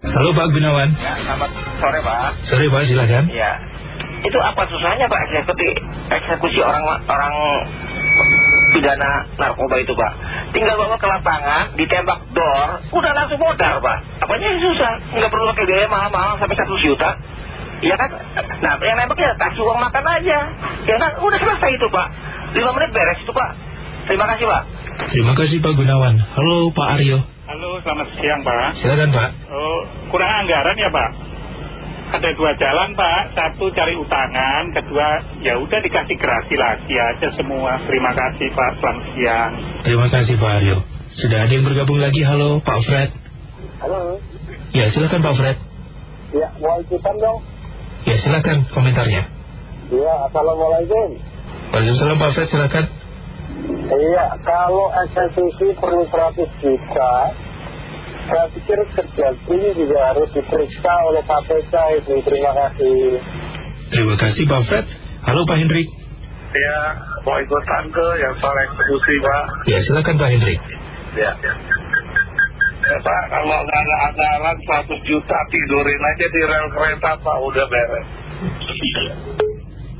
Halo Pak Gunawan. Ya, selamat sore Pak. Sore Pak, silakan. Ya, itu apa susahnya Pak eksekusi, eksekusi orang orang pidana narkoba itu Pak? Tinggal bawa ke lapangan, ditembak dor, udah langsung modal Pak. Apanya yang susah? Nggak perlu pakai biaya mahal-mahal sampai satu juta. Iya kan? Nah, yang nembaknya kasih uang makan aja. Ya kan? Udah selesai itu Pak. Lima menit beres itu Pak. Terima kasih Pak. Terima kasih Pak Gunawan. Halo Pak Aryo. Selamat siang Pak. Silakan Pak. Oh, kurang anggaran ya Pak? Ada dua jalan Pak. Satu cari utangan, kedua ya udah dikasih gerasi aja semua. Terima kasih Pak. Selamat siang. Terima kasih Pak Aryo. Sudah ada yang bergabung lagi. Halo Pak Fred. Halo. Ya silakan Pak Fred. Ya, mau ikutan dong? Ya silakan komentarnya. Iya, Assalamualaikum. Waalaikumsalam Pak Fred silakan. Iya, kalau eksekusi perlu 100 juta, saya pikir Kejati juga harus diperiksa oleh KPK itu. Terima kasih. Terima kasih Pak Fred. Halo Pak Hendrik. Ya, mau ikutan ke yang soal eksekusi, Pak. Ya silakan Pak Hendrik. Ya. Ya, Pak, kalau nggak ada anggaran 100 juta, tidurin aja di rel kereta, Pak. Udah beres.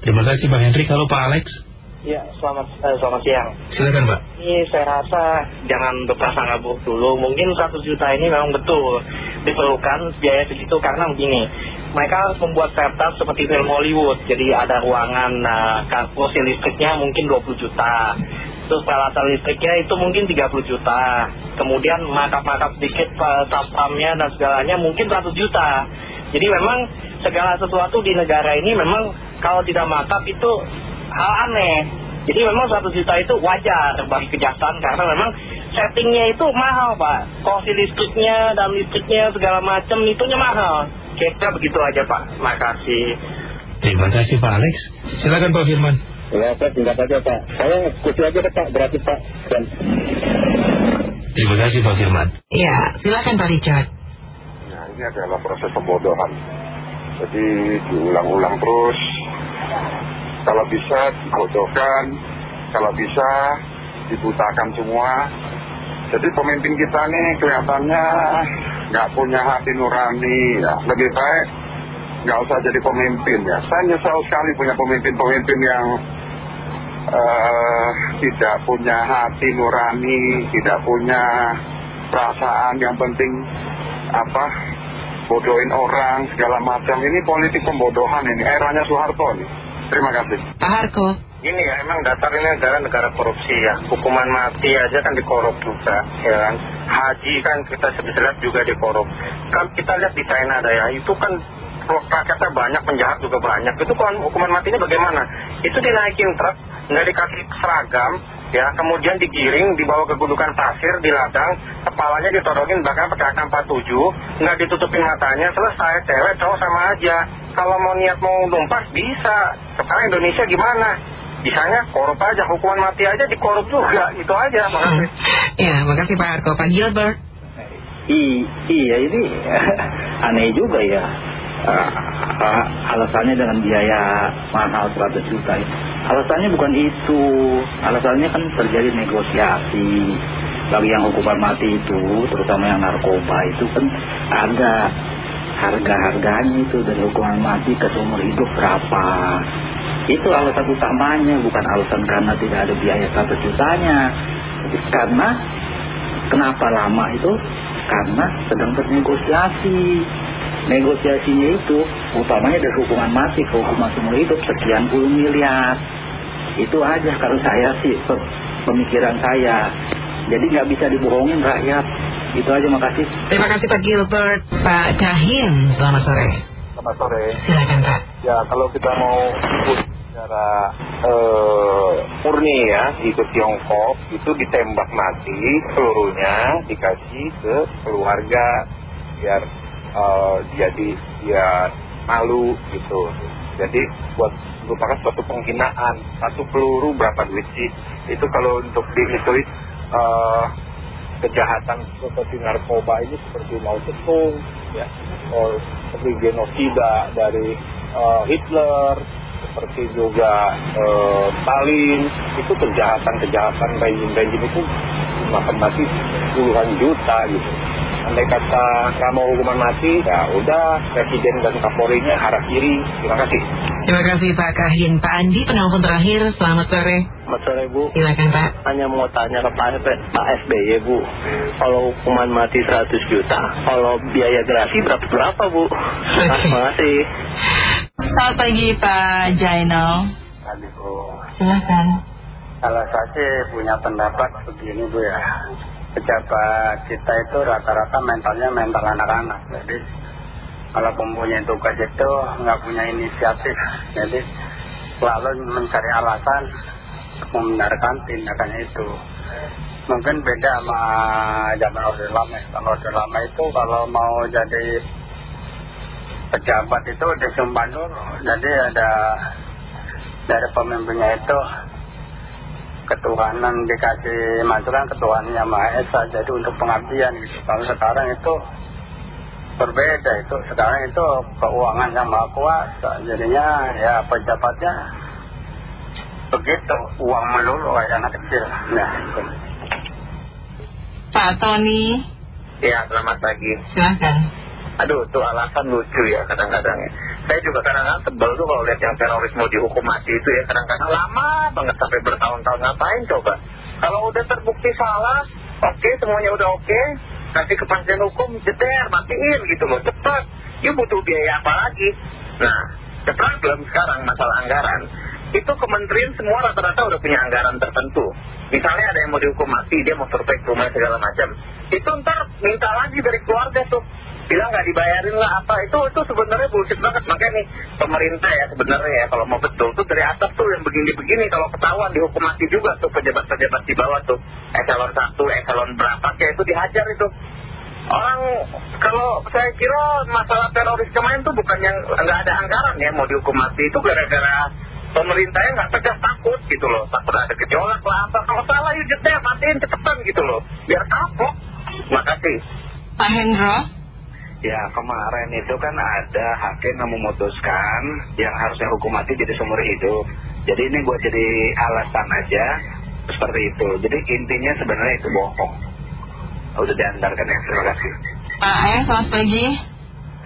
Terima kasih Pak Hendrik. Halo Pak Alex. Ya, selamat, eh, selamat siang. Silakan Pak. Ini saya rasa jangan berprasangka buruk dulu. Mungkin 100 juta ini memang betul diperlukan biaya segitu karena begini. Mereka membuat setup seperti film Hollywood. Jadi ada ruangan, nah, kursi listriknya mungkin 20 juta. Terus peralatan listriknya itu mungkin 30 juta. Kemudian makap-makap sedikit eh, satpamnya dan segalanya mungkin 100 juta. Jadi memang segala sesuatu di negara ini memang kalau tidak makap itu hal aneh. Jadi memang 100 juta itu wajar bagi kejaksaan karena memang settingnya itu mahal Pak. Kursi listriknya dan listriknya segala macam itunya mahal. Kira begitu aja Pak. Makasih. Terima kasih Pak Alex. Silakan Pak Firman. Ya, Pak, singkat saja, Pak. Saya eksekusi aja Pak. Gratis, Pak. Dan... Terima kasih Pak Firman. Ya, silakan Pak Richard. Ya, ini adalah proses pembodohan. Jadi diulang-ulang terus. Kalau bisa dibodohkan, kalau bisa dibutakan semua. Jadi pemimpin kita nih kelihatannya nggak punya hati nurani. Ya. Lebih baik nggak usah jadi pemimpin ya. Saya nyesal sekali punya pemimpin-pemimpin yang eh, tidak punya hati nurani, tidak punya perasaan yang penting apa bodohin orang segala macam. Ini politik pembodohan ini. Eranya Soeharto nih. Terima kasih. Pak Harko. Ini ya emang dasar ini negara negara korupsi ya. Hukuman mati aja kan dikorup juga, ya kan. Haji kan kita bisa lihat juga dikorup. Kan kita lihat di China ada ya, itu kan rakyatnya banyak, penjahat juga banyak. Itu kan hukuman matinya bagaimana? Itu dinaikin truk, nggak dikasih seragam, ya. Kemudian digiring, dibawa ke gundukan pasir, di ladang, kepalanya ditodongin bahkan pakai AK-47, nggak ditutupin matanya, selesai. Cewek cowok sama aja. Kalau mau niat mau numpas bisa. Sekarang Indonesia gimana? Bisanya korup aja, hukuman mati aja dikorup juga, itu aja. Makasih. Ya, makasih Pak Harko. Pak Gilbert. I, iya ini aneh juga ya Ah, ah, alasannya dengan biaya mahal 100 juta alasannya bukan itu alasannya kan terjadi negosiasi bagi yang hukuman mati itu terutama yang narkoba itu kan ada harga-harganya itu dari hukuman mati ke seumur hidup berapa itu alasan utamanya bukan alasan karena tidak ada biaya 100 jutanya. Karena kenapa lama itu? Karena sedang bernegosiasi. Negosiasinya itu utamanya dari hukuman mati ke hukuman seumur hidup sekian puluh miliar. Itu aja kalau saya sih pemikiran saya. Jadi nggak bisa dibohongin rakyat. Itu aja makasih. Terima kasih Pak Gilbert. Pak Cahin selamat sore selamat sore. Silakan Pak. Ya kalau kita mau ikut secara eh, murni ya ikut Tiongkok itu ditembak mati seluruhnya dikasih ke keluarga biar uh, jadi dia malu gitu. Jadi buat merupakan suatu penghinaan satu peluru berapa duit sih? Itu kalau untuk dihitui uh, kejahatan seperti narkoba ini seperti mau Zedong ya or seperti genosida dari uh, Hitler seperti juga uh, Stalin itu kejahatan-kejahatan rejim-rejim itu makan mati puluhan juta gitu andai kata nggak mau hukuman mati ya udah presiden dan kapolrinya arah kiri terima kasih Terima kasih Pak Kahin. Pak Andi, penelpon terakhir. Selamat sore. Selamat sore Bu Silakan Pak. hanya mau tanya ke Pak, Pak SBY Bu kalau hukuman mati 100 juta kalau biaya gerasi berapa berapa Bu terima kasih Selamat pagi Pak Jainal. Silakan. Kalau saya sih punya pendapat begini Bu ya Pejabat kita itu rata-rata mentalnya mental anak-anak. Jadi kalau mempunyai tugas itu nggak punya inisiatif. Jadi selalu mencari alasan membenarkan tindakan itu. Mungkin beda sama zaman Orde Lama. Kalau Orde Lama itu kalau mau jadi pejabat itu disumpah dulu Jadi ada dari pemimpinnya itu ketuhanan dikasih masukan ketuhannya Maha Esa. Jadi untuk pengabdian gitu. Kalau sekarang itu berbeda itu. Sekarang itu keuangan yang maha kuasa. Jadinya ya pejabatnya begitu uang melulu kayak anak kecil. Nah itu. Pak Tony. ya selamat pagi. Silakan. aduh itu alasan lucu ya kadang-kadang ya saya juga kadang-kadang sebel tuh kalau lihat yang teroris mau dihukum mati itu ya kadang-kadang lama banget sampai bertahun-tahun. Ngapain coba? Kalau udah terbukti salah oke semuanya udah oke kasih kepastian hukum jeder matiin gitu loh cepet ya butuh biaya apa lagi? Nah the problem sekarang masalah anggaran itu kementerian semua rata-rata udah punya anggaran tertentu. Misalnya ada yang mau dihukum mati dia mau survei ke rumah segala macam. Itu ntar minta lagi dari keluarga tuh. Bilang nggak dibayarin lah apa. Itu itu sebenarnya bullshit banget. Makanya nih pemerintah ya sebenarnya ya kalau mau betul tuh dari atas tuh yang begini-begini. Kalau ketahuan dihukum mati juga tuh pejabat-pejabat di bawah tuh. Eselon satu eselon berapa kayak itu dihajar itu. Orang kalau saya kira masalah teroris kemarin tuh bukan yang nggak ada anggaran ya mau dihukum mati itu gara-gara pemerintahnya nggak tegas takut gitu loh takut ada gejolak lah apa kalau salah yuk jeda matiin cepetan gitu loh biar kapok terima kasih Pak Hendro. Ya kemarin itu kan ada hakim yang memutuskan yang harusnya hukum mati jadi seumur hidup. Jadi ini buat jadi alasan aja seperti itu. Jadi intinya sebenarnya itu bohong. Udah diantarkan ya. Terima kasih. Pak E, selamat pagi.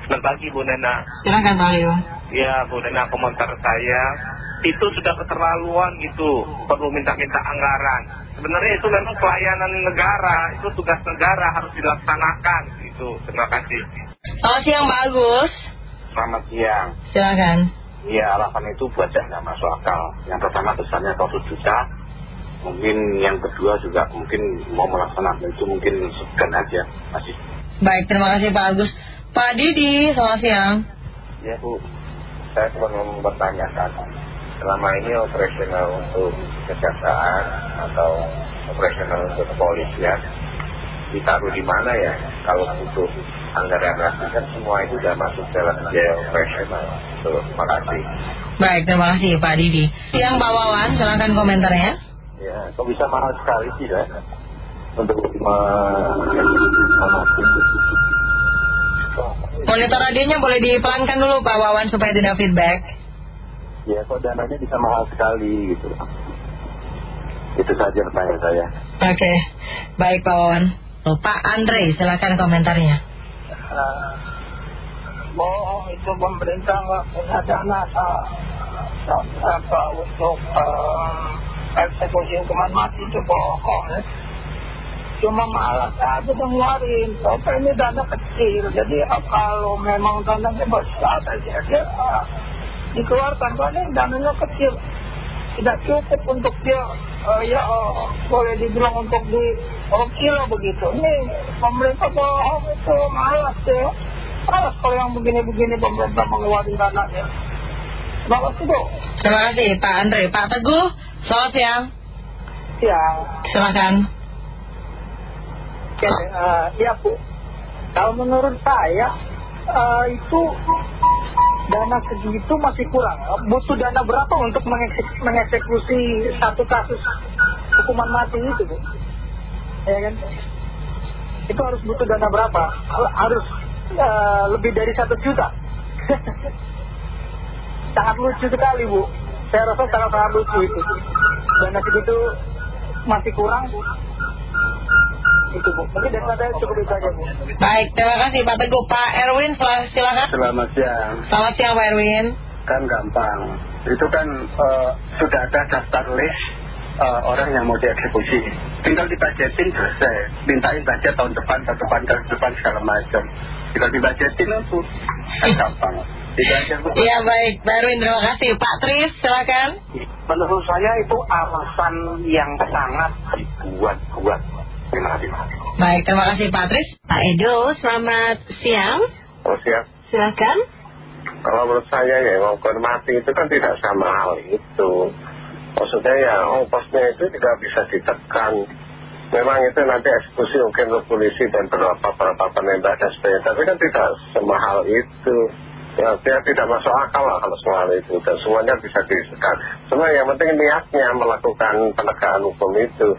Selamat pagi Bu Nena. Silakan Pak Leo. Ya Bu Nena komentar saya itu sudah keterlaluan gitu. Perlu minta-minta anggaran. Sebenarnya itu memang pelayanan negara. Itu tugas negara harus dilaksanakan gitu. Terima kasih. Selamat siang Pak Agus. Selamat siang. Silakan. Ya alasan itu buat saya nggak masuk akal. Yang pertama besarnya 100 juta. Mungkin yang kedua juga mungkin mau melaksanakan itu mungkin segan aja. Masih. Baik, terima kasih Pak Agus. Pak Didi, selamat siang. Ya Bu, saya cuma mau bertanyakan. Selama ini operasional untuk kejaksaan atau operasional untuk kepolisian ditaruh di mana ya? Kalau butuh anggaran lagi kan semua itu sudah masuk dalam biaya operasional. Terima kasih. Baik, terima kasih Pak Didi. Siang Pak Wawan, silakan komentarnya. Ya, kok bisa mahal sekali sih ya? Untuk Monitor radionya boleh dipelankan dulu Pak Wawan supaya tidak feedback. Ya, kok dananya bisa mahal sekali gitu. Itu saja pertanyaan saya. Oke, baik Pak Wawan. Oh, Pak Andre, silakan komentarnya. bohong itu pemerintah nggak punya dana apa untuk eksekusi hukuman mati itu bohong ya. Cuma malas aja ngeluarin. Tapi ini dana kecil. Jadi kalau memang dananya besar aja dia dikeluarkan. Karena ini dananya kecil. Tidak cukup untuk dia ya boleh dibilang untuk di lah begitu. Ini pemerintah bohong itu malas ya. Malas kalau yang begini-begini pemerintah mengeluarkan dananya. Terima kasih Bu. Terima kasih Pak Andre. Pak Teguh, selamat siang. Ya, Silakan. Ya, Bu. Kalau menurut saya eh, itu dana segitu masih kurang. Butuh dana berapa untuk mengekse- mengeksekusi satu kasus hukuman mati itu Bu? Ya kan? Itu harus butuh dana berapa? Har- Harus eh, lebih dari satu juta. sangat lucu sekali Bu. Saya rasa sangat sangat lucu itu. Dana segitu masih kurang. Itu Bu. Mungkin dari saya cukup itu aja Bu. Baik, terima kasih Pak Teguh. Pak Erwin, silakan. Selamat siang. Selamat siang Pak Erwin. Kan gampang. Itu kan eh, sudah ada daftar list eh, orang yang mau dieksekusi. Tinggal dibajetin selesai. Mintain budget tahun depan, tahun depan, tahun depan segala macam. Tinggal dibajetin itu kan gampang. Aja Bu. Iya baik, Pak Erwin terima kasih. Pak Tris, silakan. Menurut saya itu alasan yang sangat dibuat-buat. Terima kasih. Baik, terima kasih Pak Tris. Pak Edo, selamat siang. Oh siap. Silakan. Kalau menurut saya ya hukuman mati itu kan tidak sama hal itu. Maksudnya ya ongkosnya itu juga bisa ditekan. Memang itu nanti eksekusi mungkin untuk polisi dan beberapa beberapa penembak dan sebagainya. Tapi kan tidak semahal itu. Ya, dia tidak masuk akal lah kalau soal itu. Dan semuanya bisa ditekan. Cuma yang penting niatnya melakukan penegakan hukum itu.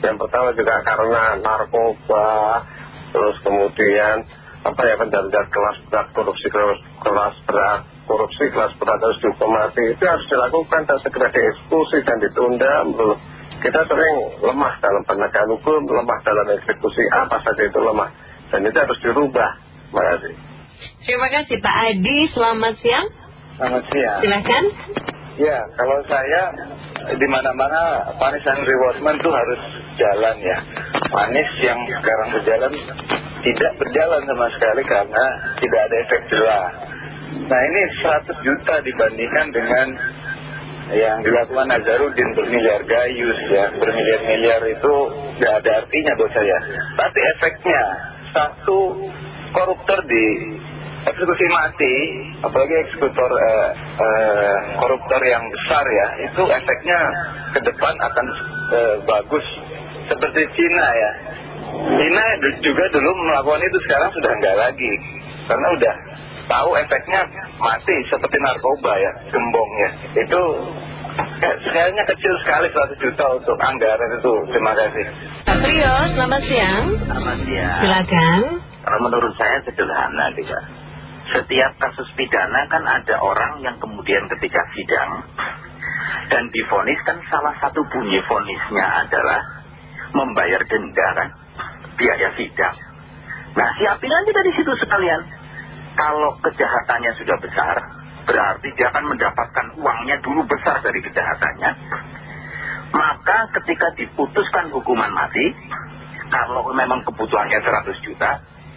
Yang pertama juga karena narkoba, terus kemudian apa ya penjahat kelas berat korupsi kelas, kelas berat korupsi kelas berat harus dihukum mati itu harus dilakukan dan segera dieksekusi dan ditunda menurut kita sering lemah dalam penegakan hukum lemah dalam eksekusi apa saja itu lemah dan itu harus dirubah terima kasih Terima kasih Pak Adi, selamat siang. Selamat siang. Silakan. Ya, kalau saya di mana-mana panis and rewardment itu harus jalan ya. Panis yang sekarang berjalan tidak berjalan sama sekali karena tidak ada efek jerah. Nah ini 100 juta dibandingkan dengan yang dilakukan Nazarudin bermiliar gayus ya, bermiliar-miliar itu tidak ada artinya buat saya. Tapi efeknya satu koruptor di eksekusi mati, apalagi eksekutor eh, eh, koruptor yang besar ya, itu efeknya ke depan akan eh, bagus seperti Cina ya. Cina juga dulu melakukan itu sekarang sudah enggak lagi karena udah tahu efeknya mati seperti narkoba ya, gembongnya. Itu eh, kayaknya kecil sekali 100 juta untuk anggaran itu. Terima kasih. Pak Priyo, selamat siang. Selamat siang. Silakan. Kalau menurut saya sederhana juga. Setiap kasus pidana kan ada orang yang kemudian ketika sidang dan difonis kan salah satu bunyi fonisnya adalah membayar denda kan, biaya sidang. Nah siapin aja dari situ sekalian. Kalau kejahatannya sudah besar, berarti dia akan mendapatkan uangnya dulu besar dari kejahatannya. Maka ketika diputuskan hukuman mati, kalau memang kebutuhannya 100 juta,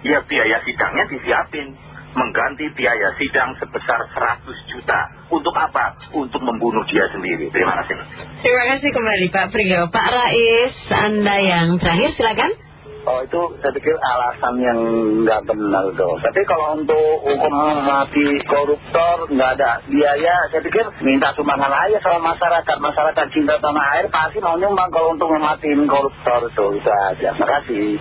ya biaya sidangnya disiapin. Mengganti biaya sidang sebesar 100 juta. Untuk apa? Untuk membunuh dia sendiri. Terima kasih. Terima kasih kembali Pak Priyo. Pak Rais, Anda yang terakhir silakan. Oh itu saya pikir alasan yang nggak benar tuh. Tapi kalau untuk hukum mati koruptor nggak ada biaya, saya pikir minta sumbangan aja sama masyarakat. Masyarakat cinta tanah air pasti mau nyumbang kalau untuk mematiin koruptor itu. Itu aja. Terima kasih.